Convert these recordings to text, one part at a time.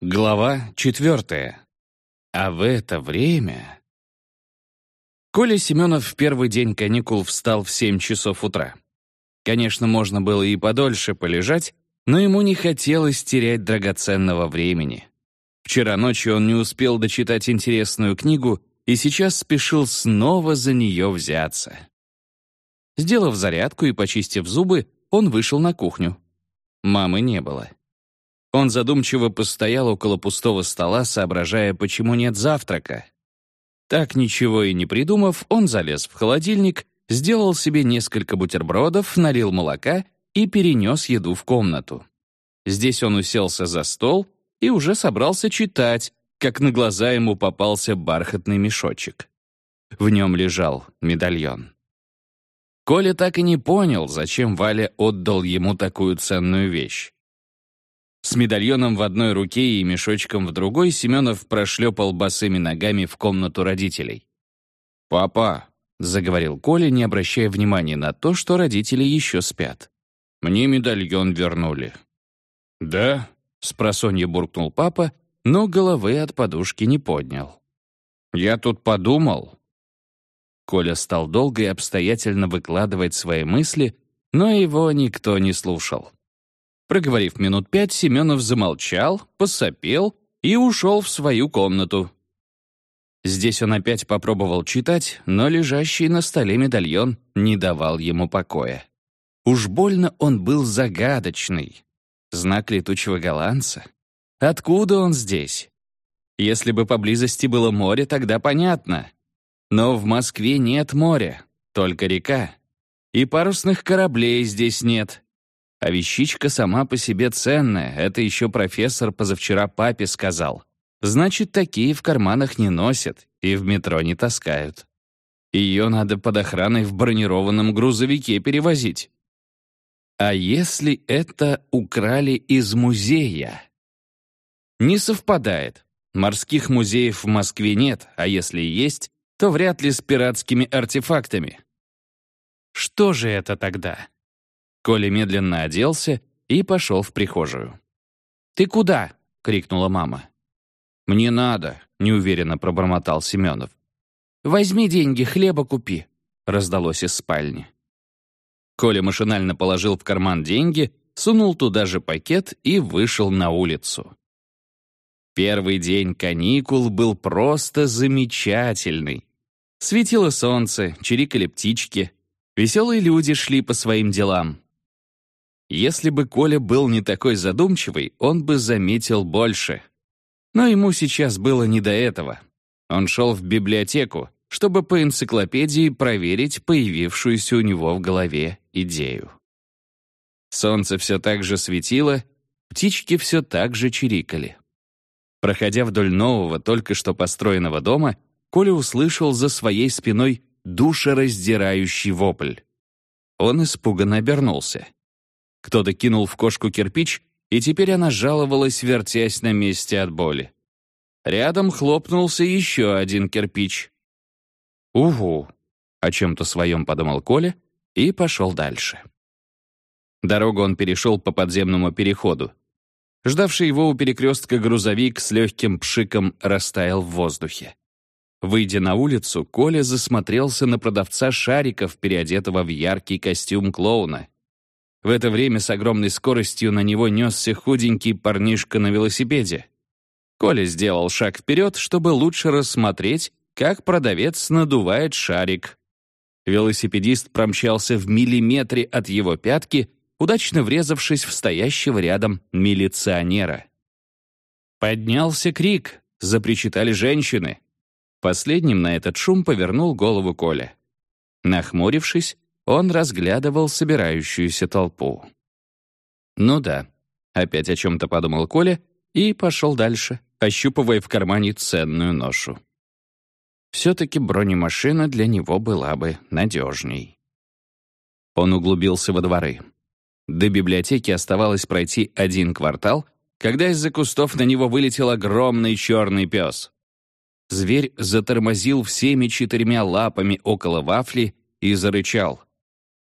Глава четвертая. А в это время... Коля Семенов в первый день каникул встал в 7 часов утра. Конечно, можно было и подольше полежать, но ему не хотелось терять драгоценного времени. Вчера ночью он не успел дочитать интересную книгу и сейчас спешил снова за нее взяться. Сделав зарядку и почистив зубы, он вышел на кухню. Мамы не было. Он задумчиво постоял около пустого стола, соображая, почему нет завтрака. Так ничего и не придумав, он залез в холодильник, сделал себе несколько бутербродов, налил молока и перенес еду в комнату. Здесь он уселся за стол и уже собрался читать, как на глаза ему попался бархатный мешочек. В нем лежал медальон. Коля так и не понял, зачем Валя отдал ему такую ценную вещь. С медальоном в одной руке и мешочком в другой Семенов прошлепал босыми ногами в комнату родителей. «Папа», — заговорил Коля, не обращая внимания на то, что родители еще спят. «Мне медальон вернули». «Да?» — спросонья буркнул папа, но головы от подушки не поднял. «Я тут подумал». Коля стал долго и обстоятельно выкладывать свои мысли, но его никто не слушал. Проговорив минут пять, Семенов замолчал, посопел и ушел в свою комнату. Здесь он опять попробовал читать, но лежащий на столе медальон не давал ему покоя. Уж больно он был загадочный. Знак летучего голландца? Откуда он здесь? Если бы поблизости было море, тогда понятно. Но в Москве нет моря, только река. И парусных кораблей здесь нет. А вещичка сама по себе ценная, это еще профессор позавчера папе сказал. Значит, такие в карманах не носят и в метро не таскают. Ее надо под охраной в бронированном грузовике перевозить. А если это украли из музея? Не совпадает. Морских музеев в Москве нет, а если и есть, то вряд ли с пиратскими артефактами. Что же это тогда? Коля медленно оделся и пошел в прихожую. «Ты куда?» — крикнула мама. «Мне надо», — неуверенно пробормотал Семенов. «Возьми деньги, хлеба купи», — раздалось из спальни. Коля машинально положил в карман деньги, сунул туда же пакет и вышел на улицу. Первый день каникул был просто замечательный. Светило солнце, чирикали птички, веселые люди шли по своим делам. Если бы Коля был не такой задумчивый, он бы заметил больше. Но ему сейчас было не до этого. Он шел в библиотеку, чтобы по энциклопедии проверить появившуюся у него в голове идею. Солнце все так же светило, птички все так же чирикали. Проходя вдоль нового, только что построенного дома, Коля услышал за своей спиной душераздирающий вопль. Он испуганно обернулся. Кто-то кинул в кошку кирпич, и теперь она жаловалась, вертясь на месте от боли. Рядом хлопнулся еще один кирпич. «Угу», — о чем-то своем подумал Коля и пошел дальше. Дорогу он перешел по подземному переходу. Ждавший его у перекрестка грузовик с легким пшиком растаял в воздухе. Выйдя на улицу, Коля засмотрелся на продавца шариков, переодетого в яркий костюм клоуна. В это время с огромной скоростью на него несся худенький парнишка на велосипеде. Коля сделал шаг вперед, чтобы лучше рассмотреть, как продавец надувает шарик. Велосипедист промчался в миллиметре от его пятки, удачно врезавшись в стоящего рядом милиционера. Поднялся крик, запричитали женщины. Последним на этот шум повернул голову Коля. Нахмурившись, он разглядывал собирающуюся толпу. «Ну да», — опять о чем-то подумал Коля и пошел дальше, ощупывая в кармане ценную ношу. Все-таки бронемашина для него была бы надежней. Он углубился во дворы. До библиотеки оставалось пройти один квартал, когда из-за кустов на него вылетел огромный черный пес. Зверь затормозил всеми четырьмя лапами около вафли и зарычал.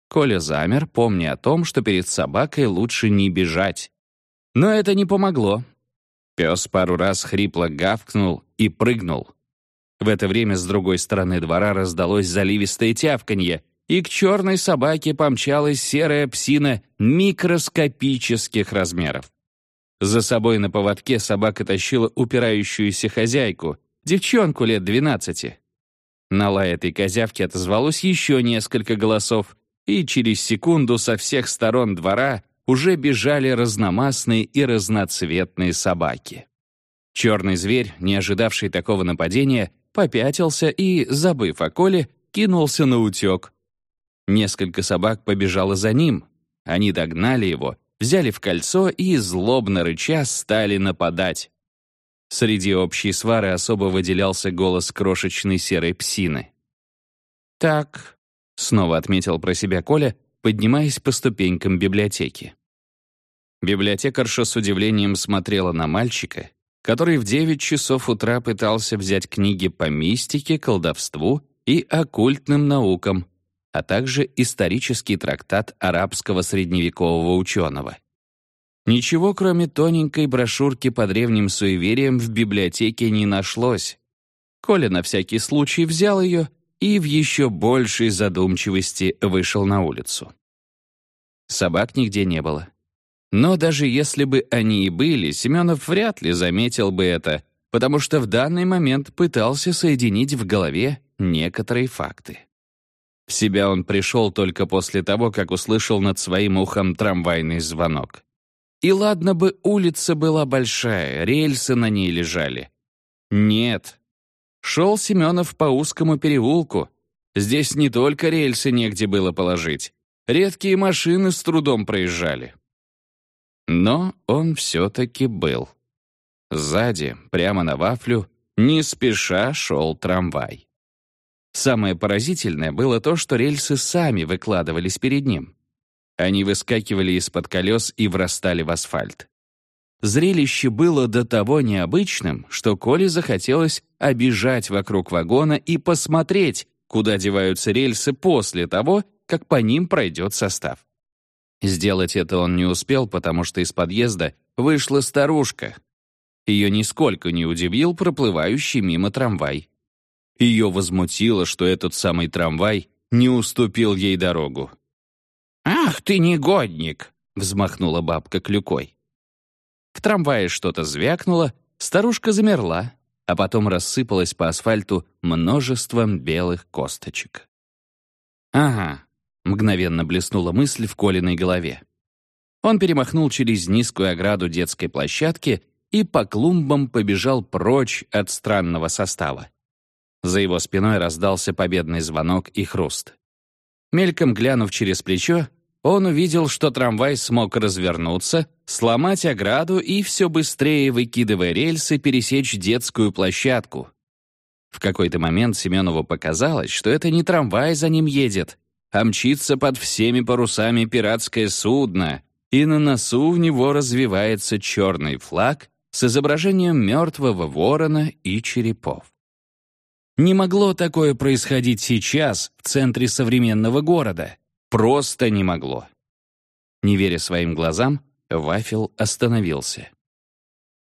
Коля замер, помня о том, что перед собакой лучше не бежать. Но это не помогло. Пес пару раз хрипло гавкнул и прыгнул. В это время с другой стороны двора раздалось заливистое тявканье, и к черной собаке помчалась серая псина микроскопических размеров. За собой на поводке собака тащила упирающуюся хозяйку, девчонку лет двенадцати. На лай этой козявки отозвалось еще несколько голосов, и через секунду со всех сторон двора уже бежали разномастные и разноцветные собаки. Черный зверь, не ожидавший такого нападения, попятился и, забыв о Коле, кинулся на утек. Несколько собак побежало за ним. Они догнали его, взяли в кольцо и, злобно рыча, стали нападать. Среди общей свары особо выделялся голос крошечной серой псины. «Так», — снова отметил про себя Коля, поднимаясь по ступенькам библиотеки. Библиотекарша с удивлением смотрела на мальчика, который в 9 часов утра пытался взять книги по мистике, колдовству и оккультным наукам, а также исторический трактат арабского средневекового ученого. Ничего, кроме тоненькой брошюрки по древним суевериям, в библиотеке не нашлось. Коля на всякий случай взял ее и в еще большей задумчивости вышел на улицу. Собак нигде не было. Но даже если бы они и были, Семенов вряд ли заметил бы это, потому что в данный момент пытался соединить в голове некоторые факты. В себя он пришел только после того, как услышал над своим ухом трамвайный звонок. И ладно бы улица была большая, рельсы на ней лежали. Нет. Шел Семенов по узкому переулку. Здесь не только рельсы негде было положить. Редкие машины с трудом проезжали. Но он все-таки был. Сзади, прямо на вафлю, не спеша шел трамвай. Самое поразительное было то, что рельсы сами выкладывались перед ним. Они выскакивали из-под колес и врастали в асфальт. Зрелище было до того необычным, что Коле захотелось обижать вокруг вагона и посмотреть, куда деваются рельсы после того, как по ним пройдет состав. Сделать это он не успел, потому что из подъезда вышла старушка. Ее нисколько не удивил проплывающий мимо трамвай. Ее возмутило, что этот самый трамвай не уступил ей дорогу. «Ах ты негодник!» — взмахнула бабка клюкой. В трамвае что-то звякнуло, старушка замерла, а потом рассыпалась по асфальту множеством белых косточек. «Ага, Мгновенно блеснула мысль в Колиной голове. Он перемахнул через низкую ограду детской площадки и по клумбам побежал прочь от странного состава. За его спиной раздался победный звонок и хруст. Мельком глянув через плечо, он увидел, что трамвай смог развернуться, сломать ограду и все быстрее, выкидывая рельсы, пересечь детскую площадку. В какой-то момент Семенову показалось, что это не трамвай за ним едет, а мчится под всеми парусами пиратское судно, и на носу в него развивается черный флаг с изображением мертвого ворона и черепов. Не могло такое происходить сейчас, в центре современного города. Просто не могло. Не веря своим глазам, Вафел остановился.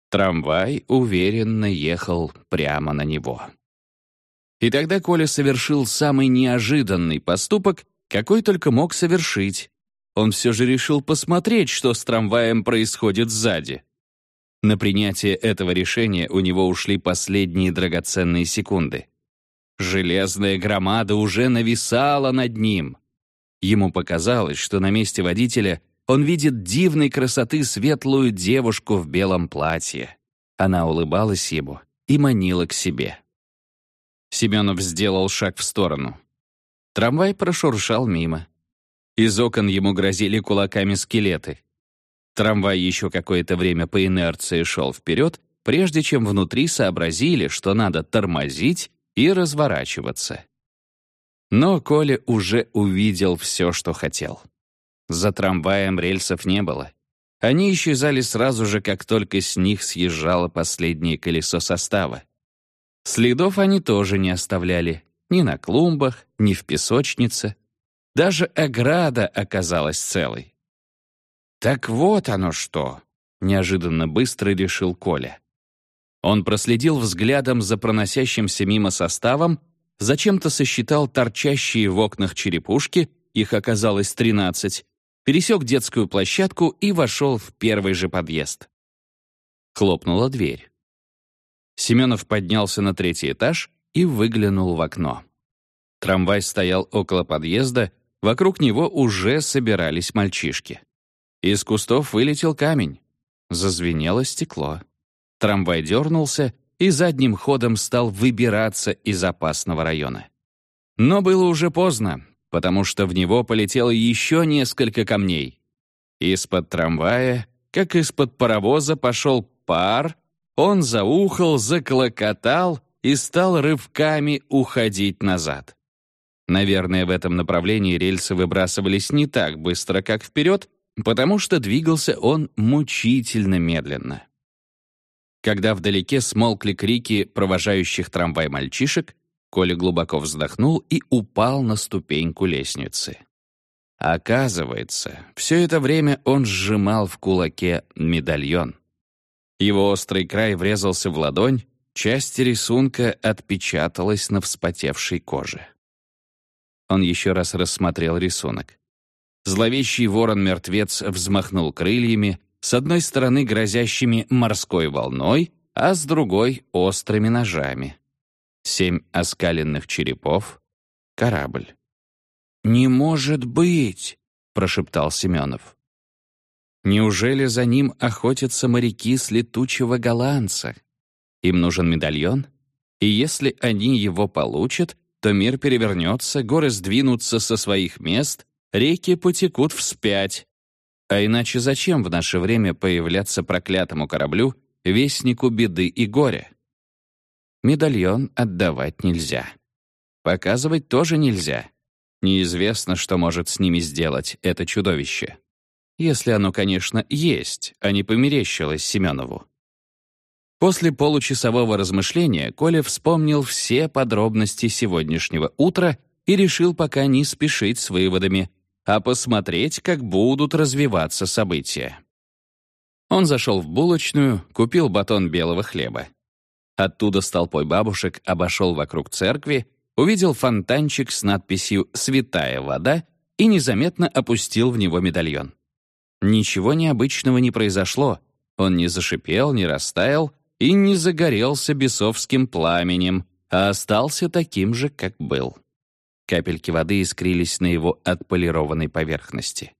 Трамвай уверенно ехал прямо на него. И тогда Коля совершил самый неожиданный поступок, какой только мог совершить. Он все же решил посмотреть, что с трамваем происходит сзади. На принятие этого решения у него ушли последние драгоценные секунды. Железная громада уже нависала над ним. Ему показалось, что на месте водителя он видит дивной красоты светлую девушку в белом платье. Она улыбалась ему и манила к себе. Семенов сделал шаг в сторону. Трамвай прошуршал мимо. Из окон ему грозили кулаками скелеты. Трамвай еще какое-то время по инерции шел вперед, прежде чем внутри сообразили, что надо тормозить и разворачиваться. Но Коля уже увидел все, что хотел. За трамваем рельсов не было. Они исчезали сразу же, как только с них съезжало последнее колесо состава. Следов они тоже не оставляли. Ни на клумбах, ни в песочнице. Даже ограда оказалась целой. «Так вот оно что!» — неожиданно быстро решил Коля. Он проследил взглядом за проносящимся мимо составом, зачем-то сосчитал торчащие в окнах черепушки, их оказалось тринадцать, пересек детскую площадку и вошел в первый же подъезд. Хлопнула дверь. Семенов поднялся на третий этаж и выглянул в окно. Трамвай стоял около подъезда, вокруг него уже собирались мальчишки. Из кустов вылетел камень. Зазвенело стекло. Трамвай дернулся и задним ходом стал выбираться из опасного района. Но было уже поздно, потому что в него полетело еще несколько камней. Из-под трамвая, как из-под паровоза, пошел пар, он заухал, заклокотал и стал рывками уходить назад. Наверное, в этом направлении рельсы выбрасывались не так быстро, как вперед, потому что двигался он мучительно медленно. Когда вдалеке смолкли крики провожающих трамвай мальчишек, Коля глубоко вздохнул и упал на ступеньку лестницы. Оказывается, все это время он сжимал в кулаке медальон. Его острый край врезался в ладонь, часть рисунка отпечаталась на вспотевшей коже. Он еще раз рассмотрел рисунок. Зловещий ворон-мертвец взмахнул крыльями, с одной стороны грозящими морской волной, а с другой — острыми ножами. Семь оскаленных черепов — корабль. «Не может быть!» — прошептал Семенов. «Неужели за ним охотятся моряки с летучего голландца? Им нужен медальон? И если они его получат, то мир перевернется, горы сдвинутся со своих мест, реки потекут вспять. А иначе зачем в наше время появляться проклятому кораблю, вестнику беды и горя? Медальон отдавать нельзя. Показывать тоже нельзя. Неизвестно, что может с ними сделать это чудовище. Если оно, конечно, есть, а не померещилось Семенову. После получасового размышления Коля вспомнил все подробности сегодняшнего утра и решил пока не спешить с выводами, а посмотреть, как будут развиваться события. Он зашел в булочную, купил батон белого хлеба. Оттуда с толпой бабушек обошел вокруг церкви, увидел фонтанчик с надписью «Святая вода» и незаметно опустил в него медальон. Ничего необычного не произошло. Он не зашипел, не растаял, и не загорелся бесовским пламенем, а остался таким же, как был. Капельки воды искрились на его отполированной поверхности.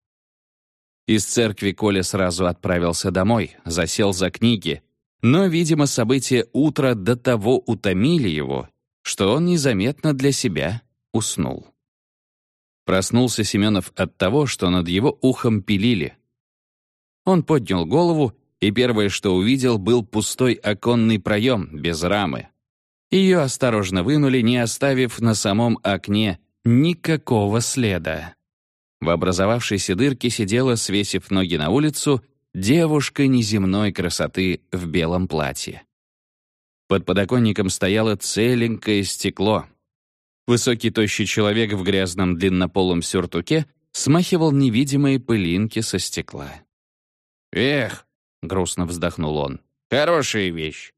Из церкви Коля сразу отправился домой, засел за книги, но, видимо, события утра до того утомили его, что он незаметно для себя уснул. Проснулся Семенов от того, что над его ухом пилили. Он поднял голову и первое, что увидел, был пустой оконный проем без рамы. Ее осторожно вынули, не оставив на самом окне никакого следа. В образовавшейся дырке сидела, свесив ноги на улицу, девушка неземной красоты в белом платье. Под подоконником стояло целенькое стекло. Высокий тощий человек в грязном длиннополом сюртуке смахивал невидимые пылинки со стекла. «Эх, — грустно вздохнул он. «Хорошая вещь.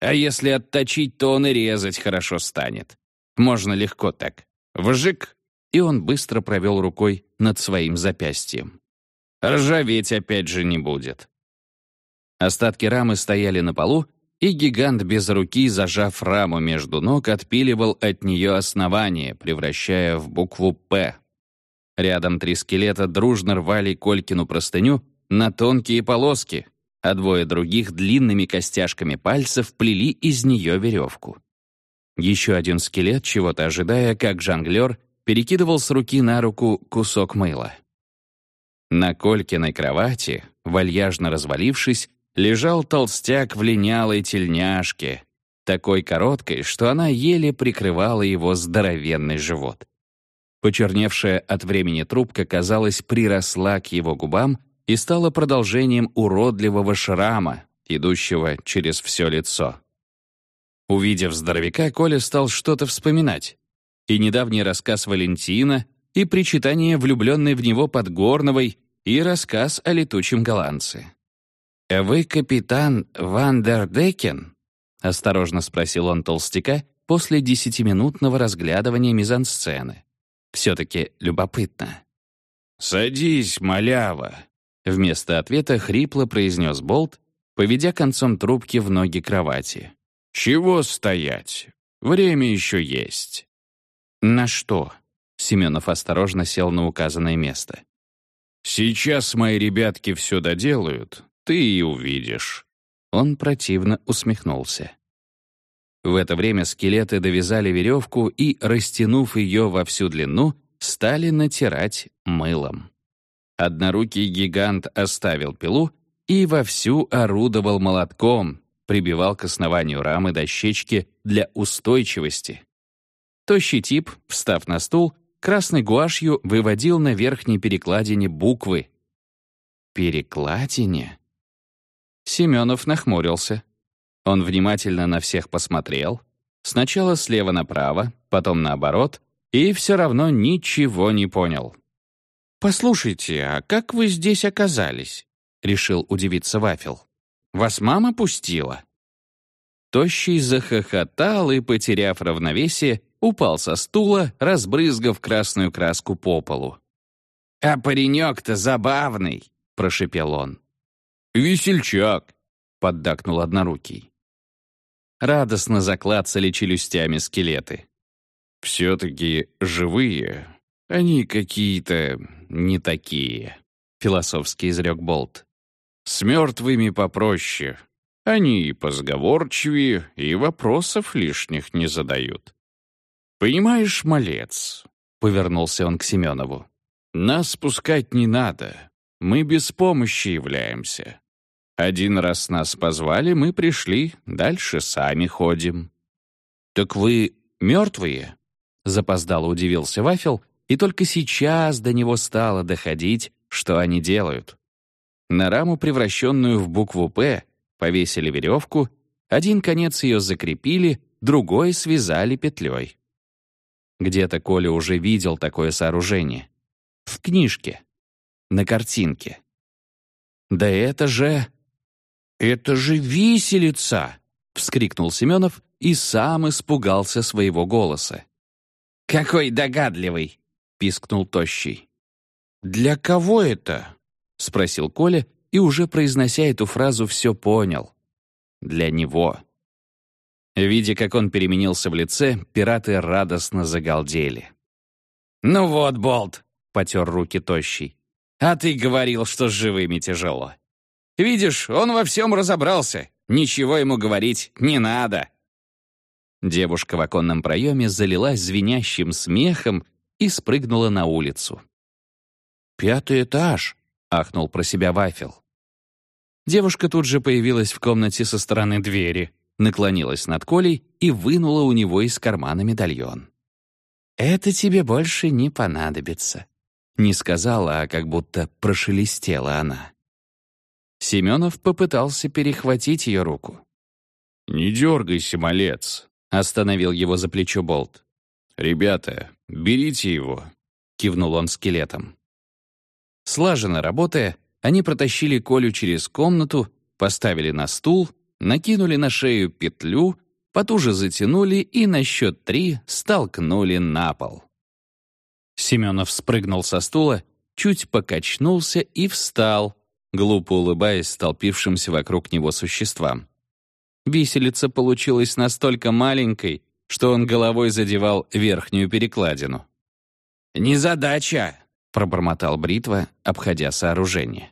А если отточить, то он и резать хорошо станет. Можно легко так. Вжик!» И он быстро провел рукой над своим запястьем. «Ржаветь опять же не будет». Остатки рамы стояли на полу, и гигант без руки, зажав раму между ног, отпиливал от нее основание, превращая в букву «П». Рядом три скелета дружно рвали Колькину простыню на тонкие полоски, а двое других длинными костяшками пальцев плели из нее веревку. Еще один скелет, чего-то ожидая, как жонглер, перекидывал с руки на руку кусок мыла. На Колькиной кровати, вальяжно развалившись, лежал толстяк в линялой тельняшке, такой короткой, что она еле прикрывала его здоровенный живот. Почерневшая от времени трубка, казалось, приросла к его губам, и стало продолжением уродливого шрама, идущего через все лицо. Увидев здоровяка, Коля стал что-то вспоминать. И недавний рассказ Валентина, и причитание влюбленной в него Подгорновой, и рассказ о летучем голландце. «Вы капитан Вандердекен?» — осторожно спросил он толстяка после десятиминутного разглядывания мизансцены. Все-таки любопытно. «Садись, малява!» Вместо ответа хрипло произнес Болт, поведя концом трубки в ноги кровати. «Чего стоять? Время еще есть». «На что?» Семенов осторожно сел на указанное место. «Сейчас мои ребятки все доделают, ты и увидишь». Он противно усмехнулся. В это время скелеты довязали веревку и, растянув ее во всю длину, стали натирать мылом. Однорукий гигант оставил пилу и вовсю орудовал молотком, прибивал к основанию рамы дощечки для устойчивости. Тощий тип, встав на стул, красной гуашью выводил на верхней перекладине буквы. «Перекладине?» Семенов нахмурился. Он внимательно на всех посмотрел. Сначала слева направо, потом наоборот, и все равно ничего не понял. «Послушайте, а как вы здесь оказались?» — решил удивиться Вафел. «Вас мама пустила?» Тощий захохотал и, потеряв равновесие, упал со стула, разбрызгав красную краску по полу. «А паренек-то забавный!» — прошепел он. «Весельчак!» — поддакнул однорукий. Радостно заклацали челюстями скелеты. «Все-таки живые. Они какие-то не такие», — философски изрек Болт. «С мертвыми попроще. Они и позговорчивее, и вопросов лишних не задают». «Понимаешь, малец», — повернулся он к Семенову, «нас спускать не надо. Мы без помощи являемся. Один раз нас позвали, мы пришли, дальше сами ходим». «Так вы мертвые?» Запоздало удивился Вафел, и только сейчас до него стало доходить, что они делают. На раму, превращенную в букву «П», повесили веревку, один конец ее закрепили, другой связали петлей. Где-то Коля уже видел такое сооружение. В книжке. На картинке. «Да это же... это же виселица!» — вскрикнул Семенов и сам испугался своего голоса. «Какой догадливый!» — пискнул Тощий. «Для кого это?» — спросил Коля и, уже произнося эту фразу, все понял. «Для него». Видя, как он переменился в лице, пираты радостно загалдели. «Ну вот, Болт!» — потер руки Тощий. «А ты говорил, что с живыми тяжело. Видишь, он во всем разобрался. Ничего ему говорить не надо». Девушка в оконном проеме залилась звенящим смехом и спрыгнула на улицу. «Пятый этаж!» — ахнул про себя Вафел. Девушка тут же появилась в комнате со стороны двери, наклонилась над Колей и вынула у него из кармана медальон. «Это тебе больше не понадобится», — не сказала, а как будто прошелестела она. Семенов попытался перехватить ее руку. «Не дергайся, малец», Остановил его за плечо Болт. «Ребята, берите его», — кивнул он скелетом. Слаженно работая, они протащили Колю через комнату, поставили на стул, накинули на шею петлю, потуже затянули и на счет три столкнули на пол. Семенов спрыгнул со стула, чуть покачнулся и встал, глупо улыбаясь столпившимся вокруг него существам. Виселица получилась настолько маленькой, что он головой задевал верхнюю перекладину. «Незадача!» — пробормотал Бритва, обходя сооружение.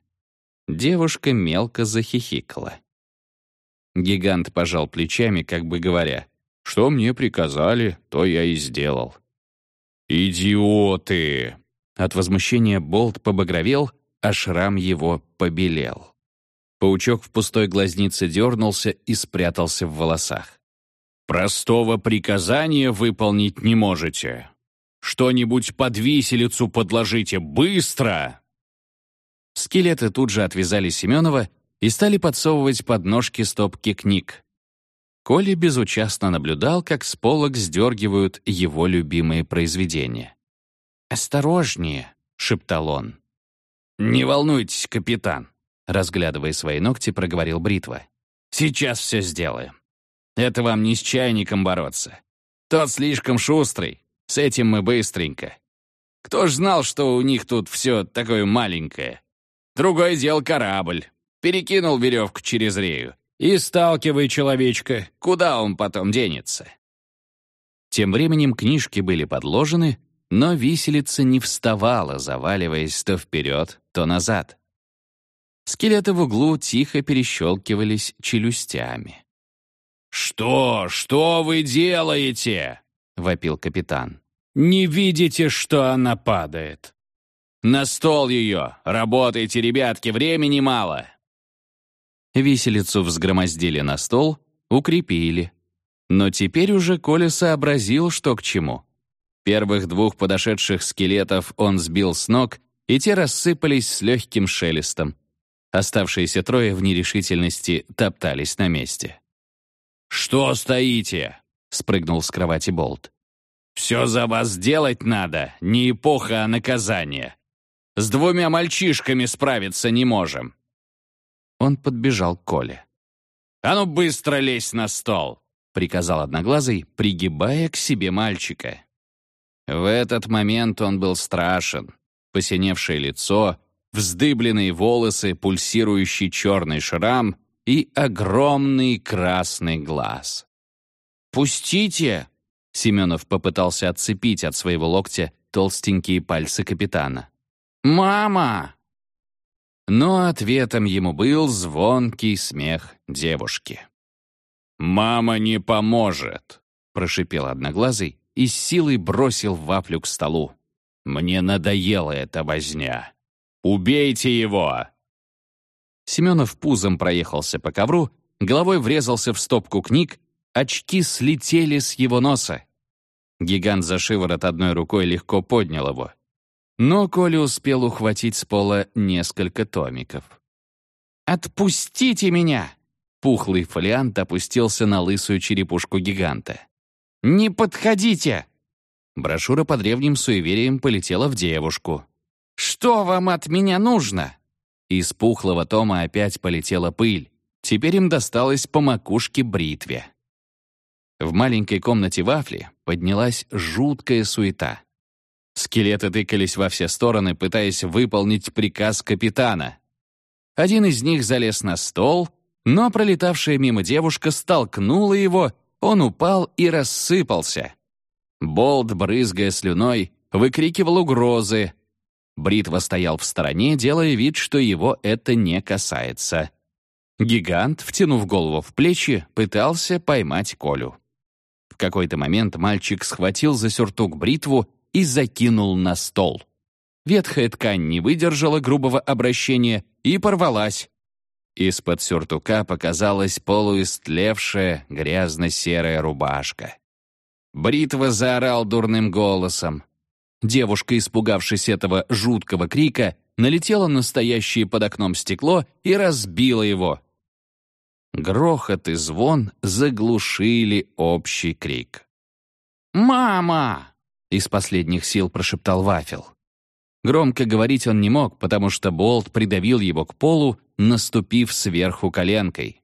Девушка мелко захихикала. Гигант пожал плечами, как бы говоря, «Что мне приказали, то я и сделал». «Идиоты!» От возмущения Болт побагровел, а шрам его побелел. Паучок в пустой глазнице дернулся и спрятался в волосах. «Простого приказания выполнить не можете. Что-нибудь под виселицу подложите, быстро!» Скелеты тут же отвязали Семенова и стали подсовывать под ножки стопки книг. Коля безучастно наблюдал, как с полок сдергивают его любимые произведения. «Осторожнее», — шептал он. «Не волнуйтесь, капитан», разглядывая свои ногти, проговорил бритва. «Сейчас все сделаем. Это вам не с чайником бороться. Тот слишком шустрый, с этим мы быстренько. Кто ж знал, что у них тут все такое маленькое? Другое дело корабль. Перекинул веревку через рею. И сталкивай человечка, куда он потом денется?» Тем временем книжки были подложены, но виселица не вставала, заваливаясь то вперед, то назад. Скелеты в углу тихо перещелкивались челюстями. «Что? Что вы делаете?» — вопил капитан. «Не видите, что она падает?» «На стол ее! Работайте, ребятки, времени мало!» Виселицу взгромоздили на стол, укрепили. Но теперь уже Коля сообразил, что к чему. Первых двух подошедших скелетов он сбил с ног, и те рассыпались с легким шелестом. Оставшиеся трое в нерешительности топтались на месте. «Что стоите?» — спрыгнул с кровати Болт. «Все за вас делать надо, не эпоха, а наказание. С двумя мальчишками справиться не можем». Он подбежал к Коле. «А ну быстро лезь на стол!» — приказал Одноглазый, пригибая к себе мальчика. В этот момент он был страшен. Посиневшее лицо, вздыбленные волосы, пульсирующий черный шрам и огромный красный глаз. «Пустите!» — Семенов попытался отцепить от своего локтя толстенькие пальцы капитана. «Мама!» Но ответом ему был звонкий смех девушки. «Мама не поможет», — прошипел Одноглазый и с силой бросил вафлю к столу. «Мне надоела эта возня. Убейте его!» Семенов пузом проехался по ковру, головой врезался в стопку книг, очки слетели с его носа. Гигант за шиворот одной рукой легко поднял его. Но Коля успел ухватить с пола несколько томиков. «Отпустите меня!» Пухлый фолиант опустился на лысую черепушку гиганта. «Не подходите!» Брошюра по древним суевериям полетела в девушку. «Что вам от меня нужно?» Из пухлого тома опять полетела пыль. Теперь им досталось по макушке бритве. В маленькой комнате вафли поднялась жуткая суета. Скелеты тыкались во все стороны, пытаясь выполнить приказ капитана. Один из них залез на стол, но пролетавшая мимо девушка столкнула его, он упал и рассыпался. Болт, брызгая слюной, выкрикивал угрозы. Бритва стоял в стороне, делая вид, что его это не касается. Гигант, втянув голову в плечи, пытался поймать Колю. В какой-то момент мальчик схватил за сюртук бритву и закинул на стол. Ветхая ткань не выдержала грубого обращения и порвалась. Из-под сюртука показалась полуистлевшая грязно-серая рубашка. Бритва заорал дурным голосом. Девушка, испугавшись этого жуткого крика, налетела на стоящее под окном стекло и разбила его. Грохот и звон заглушили общий крик. «Мама!» Из последних сил прошептал Вафел. Громко говорить он не мог, потому что Болт придавил его к полу, наступив сверху коленкой.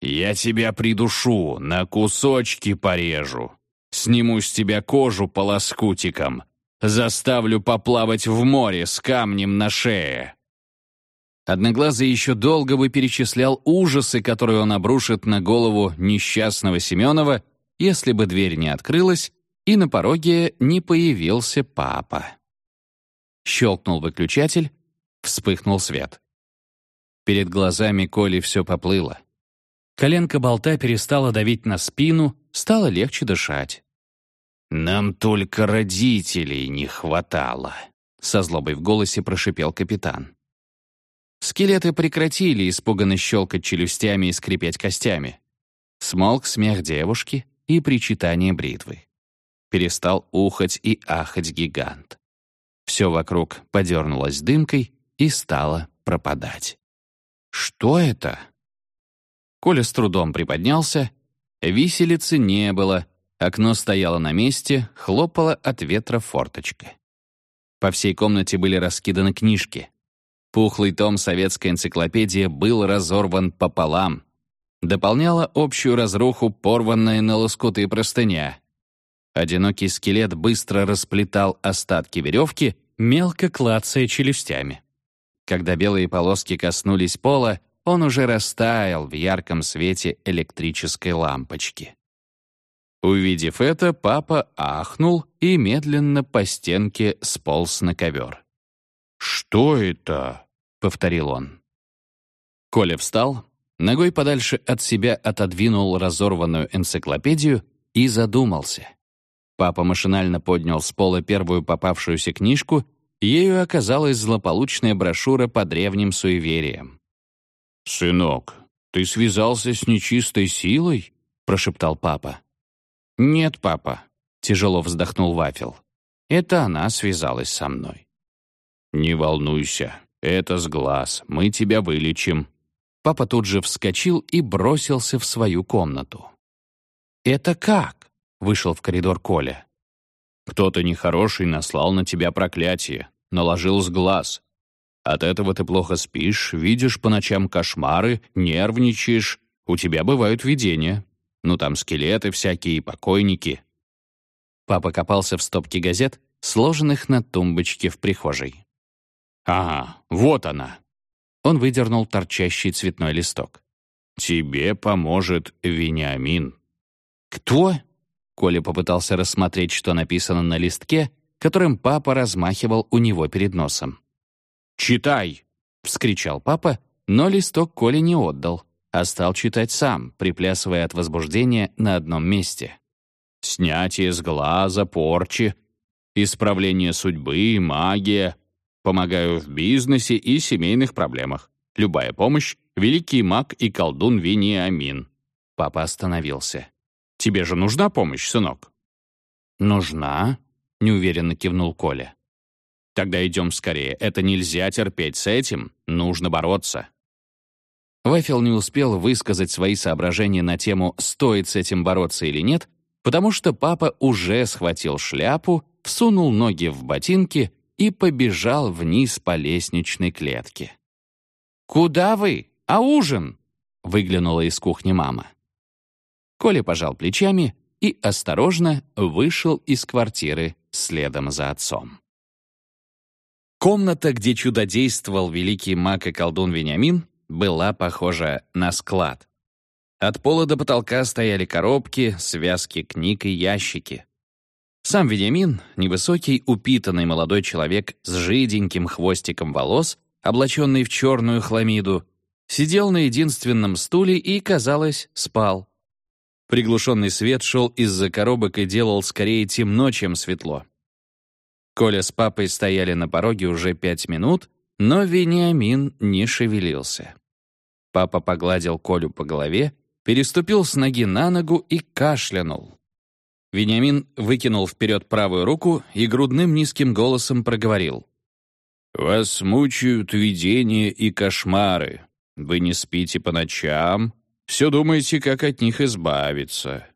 «Я тебя придушу, на кусочки порежу. Сниму с тебя кожу полоскутиком. Заставлю поплавать в море с камнем на шее». Одноглазый еще долго бы перечислял ужасы, которые он обрушит на голову несчастного Семенова, если бы дверь не открылась, и на пороге не появился папа. Щелкнул выключатель, вспыхнул свет. Перед глазами Коли все поплыло. Коленка болта перестала давить на спину, стало легче дышать. «Нам только родителей не хватало», — со злобой в голосе прошипел капитан. Скелеты прекратили испуганно щелкать челюстями и скрипеть костями. Смолк смех девушки и причитание бритвы перестал ухать и ахать гигант. Все вокруг подернулось дымкой и стало пропадать. «Что это?» Коля с трудом приподнялся. Виселицы не было, окно стояло на месте, хлопала от ветра форточка. По всей комнате были раскиданы книжки. Пухлый том советской энциклопедии был разорван пополам. Дополняла общую разруху порванная на лоскуты простыня. Одинокий скелет быстро расплетал остатки веревки, мелко клацая челюстями. Когда белые полоски коснулись пола, он уже растаял в ярком свете электрической лампочки. Увидев это, папа ахнул и медленно по стенке сполз на ковер. «Что это?» — повторил он. Коля встал, ногой подальше от себя отодвинул разорванную энциклопедию и задумался. Папа машинально поднял с пола первую попавшуюся книжку, ею оказалась злополучная брошюра по древним суевериям. «Сынок, ты связался с нечистой силой?» — прошептал папа. «Нет, папа», — тяжело вздохнул Вафел. «Это она связалась со мной». «Не волнуйся, это с глаз, мы тебя вылечим». Папа тут же вскочил и бросился в свою комнату. «Это как?» — вышел в коридор Коля. «Кто-то нехороший наслал на тебя проклятие, наложил с глаз. От этого ты плохо спишь, видишь по ночам кошмары, нервничаешь, у тебя бывают видения. Ну, там скелеты всякие, покойники». Папа копался в стопке газет, сложенных на тумбочке в прихожей. «Ага, вот она». Он выдернул торчащий цветной листок. «Тебе поможет Вениамин». «Кто?» Коля попытался рассмотреть, что написано на листке, которым папа размахивал у него перед носом. «Читай!» — вскричал папа, но листок Коле не отдал а стал читать сам, приплясывая от возбуждения на одном месте. «Снятие с глаза, порчи, исправление судьбы, магия. Помогаю в бизнесе и семейных проблемах. Любая помощь — великий маг и колдун Вениамин». Папа остановился. «Тебе же нужна помощь, сынок?» «Нужна?» — неуверенно кивнул Коля. «Тогда идем скорее. Это нельзя терпеть с этим. Нужно бороться. Вафел не успел высказать свои соображения на тему, стоит с этим бороться или нет, потому что папа уже схватил шляпу, всунул ноги в ботинки и побежал вниз по лестничной клетке. «Куда вы? А ужин?» — выглянула из кухни мама. Коля пожал плечами и осторожно вышел из квартиры следом за отцом. Комната, где чудодействовал великий маг и колдун Вениамин, была похожа на склад. От пола до потолка стояли коробки, связки книг и ящики. Сам Вениамин, невысокий, упитанный молодой человек с жиденьким хвостиком волос, облаченный в черную хламиду, сидел на единственном стуле и, казалось, спал. Приглушенный свет шел из-за коробок и делал скорее темно, чем светло. Коля с папой стояли на пороге уже пять минут, но Вениамин не шевелился. Папа погладил Колю по голове, переступил с ноги на ногу и кашлянул. Вениамин выкинул вперед правую руку и грудным низким голосом проговорил. «Вас мучают видения и кошмары. Вы не спите по ночам, все думаете, как от них избавиться.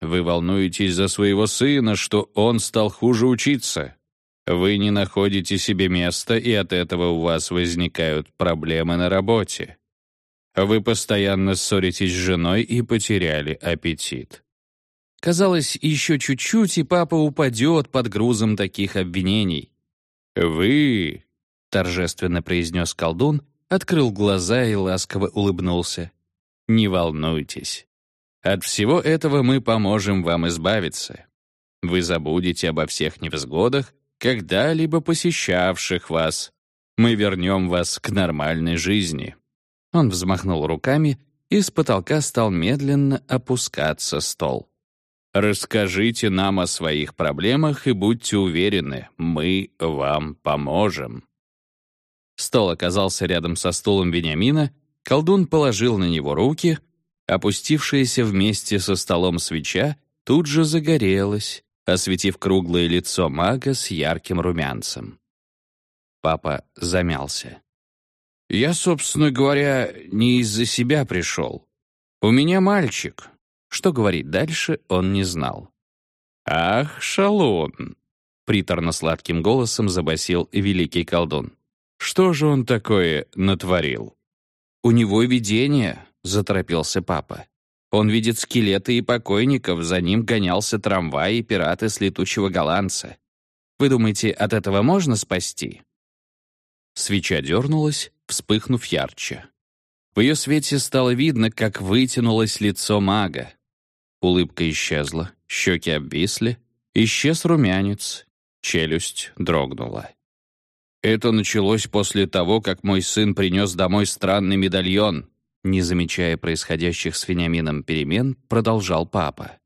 Вы волнуетесь за своего сына, что он стал хуже учиться. Вы не находите себе места, и от этого у вас возникают проблемы на работе. Вы постоянно ссоритесь с женой и потеряли аппетит. Казалось, еще чуть-чуть, и папа упадет под грузом таких обвинений. «Вы», — торжественно произнес колдун, открыл глаза и ласково улыбнулся. «Не волнуйтесь. От всего этого мы поможем вам избавиться. Вы забудете обо всех невзгодах, когда-либо посещавших вас. Мы вернем вас к нормальной жизни». Он взмахнул руками, и с потолка стал медленно опускаться стол. «Расскажите нам о своих проблемах и будьте уверены, мы вам поможем». Стол оказался рядом со стулом Вениамина, колдун положил на него руки, опустившаяся вместе со столом свеча тут же загорелась, осветив круглое лицо мага с ярким румянцем. Папа замялся. Я, собственно говоря, не из-за себя пришел. У меня мальчик. Что говорить дальше, он не знал. «Ах, шалун!» — приторно-сладким голосом забасил великий колдун. Что же он такое натворил? «У него видение», — заторопился папа. «Он видит скелеты и покойников, за ним гонялся трамвай и пираты с летучего голландца. Вы думаете, от этого можно спасти?» Свеча дернулась, вспыхнув ярче. В ее свете стало видно, как вытянулось лицо мага. Улыбка исчезла, щеки обвисли, исчез румянец, челюсть дрогнула. Это началось после того, как мой сын принес домой странный медальон. Не замечая происходящих с Вениамином перемен, продолжал папа.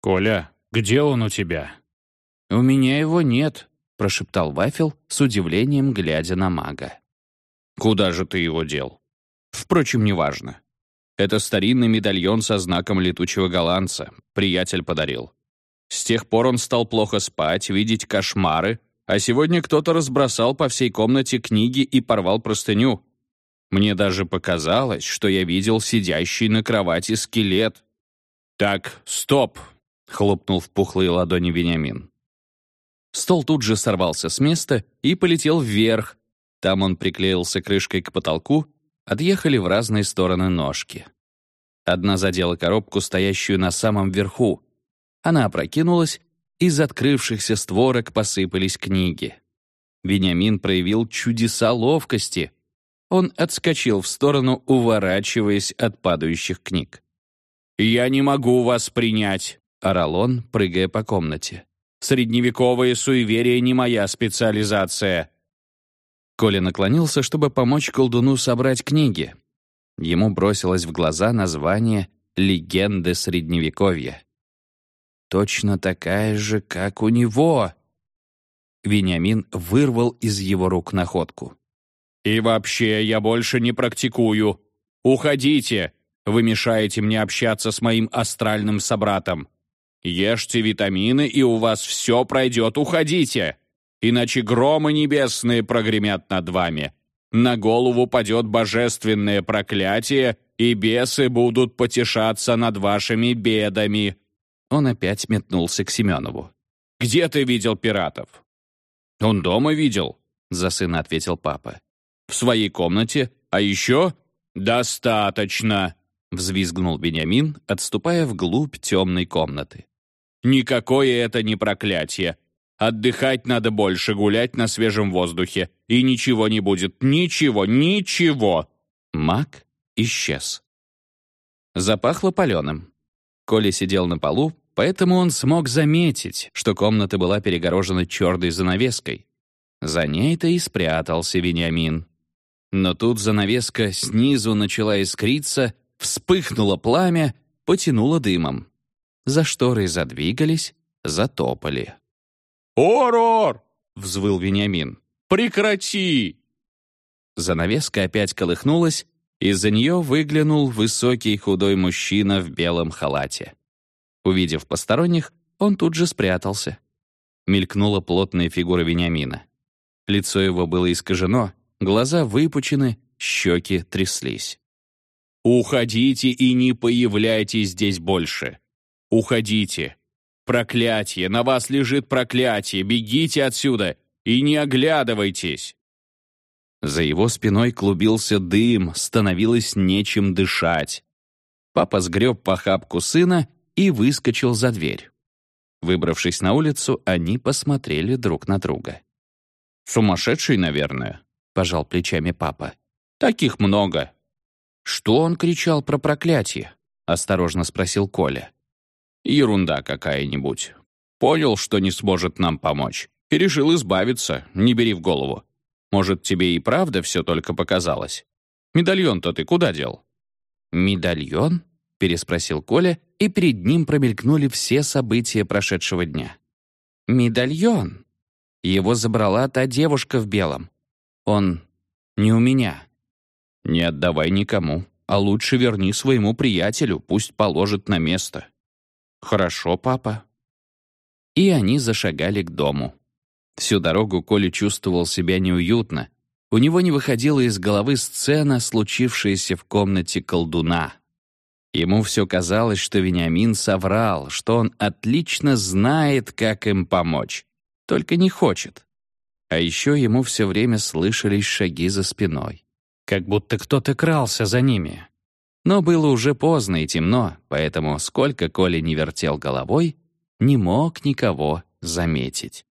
«Коля, где он у тебя?» «У меня его нет», — прошептал Вафел с удивлением, глядя на мага. «Куда же ты его дел?» Впрочем, неважно. Это старинный медальон со знаком летучего голландца. Приятель подарил. С тех пор он стал плохо спать, видеть кошмары, а сегодня кто-то разбросал по всей комнате книги и порвал простыню. Мне даже показалось, что я видел сидящий на кровати скелет. «Так, стоп!» — хлопнул в пухлые ладони Вениамин. Стол тут же сорвался с места и полетел вверх. Там он приклеился крышкой к потолку Отъехали в разные стороны ножки. Одна задела коробку, стоящую на самом верху. Она опрокинулась, из открывшихся створок посыпались книги. Вениамин проявил чудеса ловкости. Он отскочил в сторону, уворачиваясь от падающих книг. «Я не могу вас принять», — орал он, прыгая по комнате. «Средневековые суеверия не моя специализация. Коля наклонился, чтобы помочь колдуну собрать книги. Ему бросилось в глаза название «Легенды Средневековья». «Точно такая же, как у него!» Вениамин вырвал из его рук находку. «И вообще, я больше не практикую. Уходите! Вы мешаете мне общаться с моим астральным собратом. Ешьте витамины, и у вас все пройдет. Уходите!» Иначе громы небесные прогремят над вами. На голову падет божественное проклятие, и бесы будут потешаться над вашими бедами». Он опять метнулся к Семенову. «Где ты видел пиратов?» «Он дома видел», — за сына ответил папа. «В своей комнате, а еще...» «Достаточно», — взвизгнул Бениамин, отступая вглубь темной комнаты. «Никакое это не проклятие. Отдыхать надо больше, гулять на свежем воздухе. И ничего не будет. Ничего, ничего!» Мак исчез. Запахло паленым. Коля сидел на полу, поэтому он смог заметить, что комната была перегорожена черной занавеской. За ней-то и спрятался Вениамин. Но тут занавеска снизу начала искриться, вспыхнуло пламя, потянуло дымом. За шторой задвигались, затопали. «Орор!» — взвыл Вениамин. «Прекрати!» Занавеска опять колыхнулась, из-за нее выглянул высокий худой мужчина в белом халате. Увидев посторонних, он тут же спрятался. Мелькнула плотная фигура Вениамина. Лицо его было искажено, глаза выпучены, щеки тряслись. «Уходите и не появляйтесь здесь больше! Уходите! Проклятие! На вас лежит проклятие! Бегите отсюда и не оглядывайтесь!» За его спиной клубился дым, становилось нечем дышать. Папа сгреб похапку сына и выскочил за дверь. Выбравшись на улицу, они посмотрели друг на друга. «Сумасшедший, наверное», — пожал плечами папа. «Таких много». «Что он кричал про проклятие?» — осторожно спросил Коля. Ерунда какая-нибудь. Понял, что не сможет нам помочь. И решил избавиться, не бери в голову. Может, тебе и правда все только показалось? Медальон-то ты куда дел?» «Медальон?» — переспросил Коля, и перед ним промелькнули все события прошедшего дня. «Медальон! Его забрала та девушка в белом. Он не у меня». «Не отдавай никому, а лучше верни своему приятелю, пусть положит на место». «Хорошо, папа». И они зашагали к дому. Всю дорогу Коля чувствовал себя неуютно. У него не выходила из головы сцена, случившаяся в комнате колдуна. Ему все казалось, что Вениамин соврал, что он отлично знает, как им помочь, только не хочет. А еще ему все время слышались шаги за спиной. Как будто кто-то крался за ними. Но было уже поздно и темно, поэтому, сколько Коля не вертел головой, не мог никого заметить.